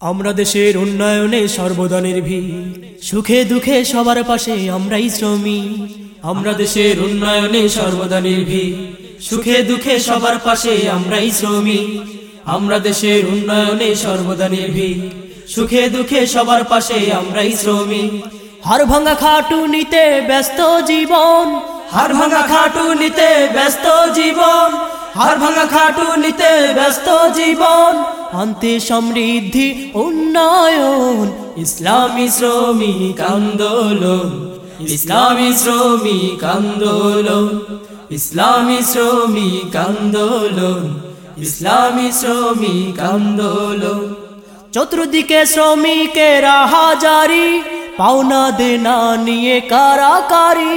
আমরা দেশের উন্নয়নে সর্বদা নির্ভীক। সুখে দুঃখে সবার পাশে আমরাই শ্রমিক। আমরা দেশের উন্নয়নে সর্বদা নির্ভীক। সুখে দুঃখে সবার পাশে আমরাই শ্রমিক। আমরা দেশের উন্নয়নে সর্বদা নির্ভীক। সুখে দুঃখে সবার পাশে আমরাই শ্রমিক। হার ভাঙা খাটু নিতে ব্যস্ত জীবন। হার ভাঙা খাটু নিতে ব্যস্ত জীবন। হার ভাঙা খাটু নিতে ব্যস্ত জীবন আনতে সমৃদ্ধি, উন্নয়ন, ইসলামী শ্রমিক আন্দোলন, ইসলামী শ্রমিক আন্দোলন, ইসলামী শ্রমিক আন্দোলন, ইসলামী শ্রমিক আন্দোলন। চতুর্দিকে শ্রমিকেরা হাজারি, পাওনা দেনা নিয়ে কারাকারি।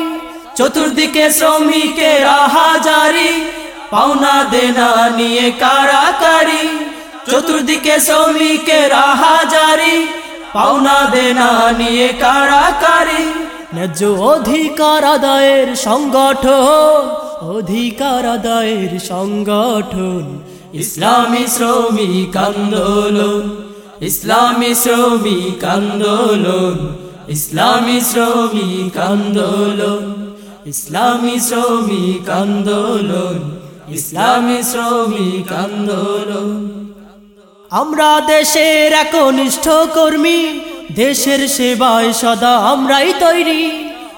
চতুর্দিকে শ্রমিকেরা হাজারি পাওনা দেনা নিয়ে কারাকারি, চতুর্দিকে শ্রমিকেরা হাজারি। পাওনা দেনা নিয়ে কারাকারি, ন্যায্য অধিকার আদায়ের সংগঠন, অধিকার আদায়ের সংগঠন। ইসলামী শ্রমিক আন্দোলন, ইসলামী শ্রমিক আন্দোলন, ইসলামী শ্রমিক আন্দোলন, ইসলামী শ্রমিক আন্দোলন। ইসলামী শ্রমিক আন্দোলন। আমরা দেশের একনিষ্ঠ কর্মী, দেশের সেবায় সদা আমরাই তৈরি।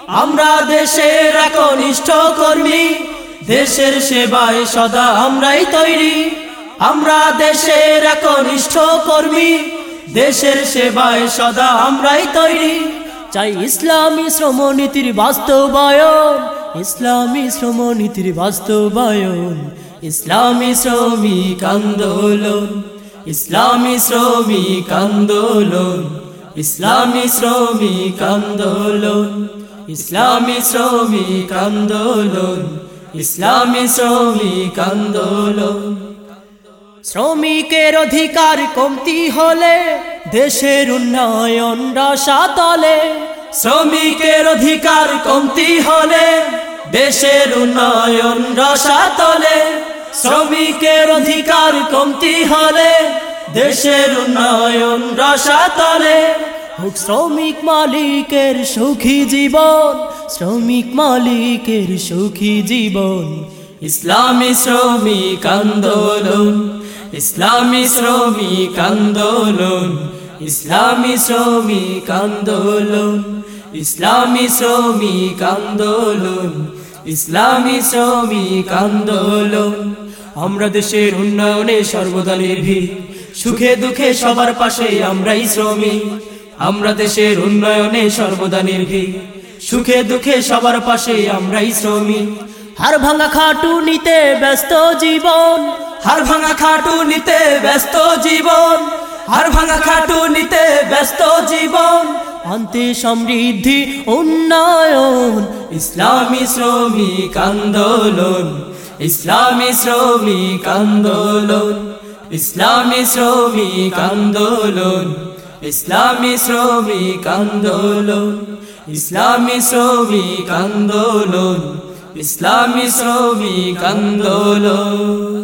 আমরা দেশের একনিষ্ঠ কর্মী, দেশের সেবায় সদা আমরাই তৈরি। আমরা দেশের একনিষ্ঠ কর্মী, দেশের সেবায় সদা আমরাই তৈরি। চাই ইসলামী শ্রমনীতির বাস্তবায়ন। ইসলামী শ্রমনীতির বাস্তবায়ন ইসলামী শ্রমিক আন্দোলন, ইসলামী শ্রমিক আন্দোলন, ইসলামী শ্রমিক আন্দোলন, ইসলামী শ্রমিক আন্দোলন, ইসলামী শ্রমিক আন্দোলন। শ্রমিকের অধিকার কমতি হলে দেশের উন্নয়ন রসাতলে শ্রমিকের অধিকার কমতি হলে, দেশের উন্নয়ন রসাতলে শ্রমিকের অধিকার কমতি হলে, দেশের উন্নয়ন রসাতলে শ্রমিক মালিকের সুখী জীবন, শ্রমিক মালিকের সুখী জীবন। ইসলামী শ্রমিক আন্দোলন, ইসলামী শ্রমিক আন্দোলন। ইসলামী শ্রমিক আন্দোলন ইসলামী শ্রমিক আন্দোলন ইসলামী শ্রমিক আন্দোলন। আমরা দেশের উন্নয়নে সর্বদা নির্ভীক সুখে দুঃখে সবার পাশে আমরাই শ্রমিক। আমরা দেশের উন্নয়নে সর্বদা নির্ভীক সুখে দুঃখে সবার পাশে আমরাই শ্রমিক। হার ভাঙা খাটু নিতে ব্যস্ত জীবন। হার ভাঙা খাটু নিতে ব্যস্ত জীবন। হার ভাঙা খাটু নিতে ব্যস্ত জীবন আনতে সমৃদ্ধি উন্নয়ন, ইসলামী শ্রমিক আন্দোলন, ইসলামী শ্রমিক আন্দোলন, ইসলামী শ্রমিক আন্দোলন, ইসলামী শ্রমিক আন্দোলন, ইসলামী শ্রমিক আন্দোলন, ইসলামী শ্রমিক আন্দোলন।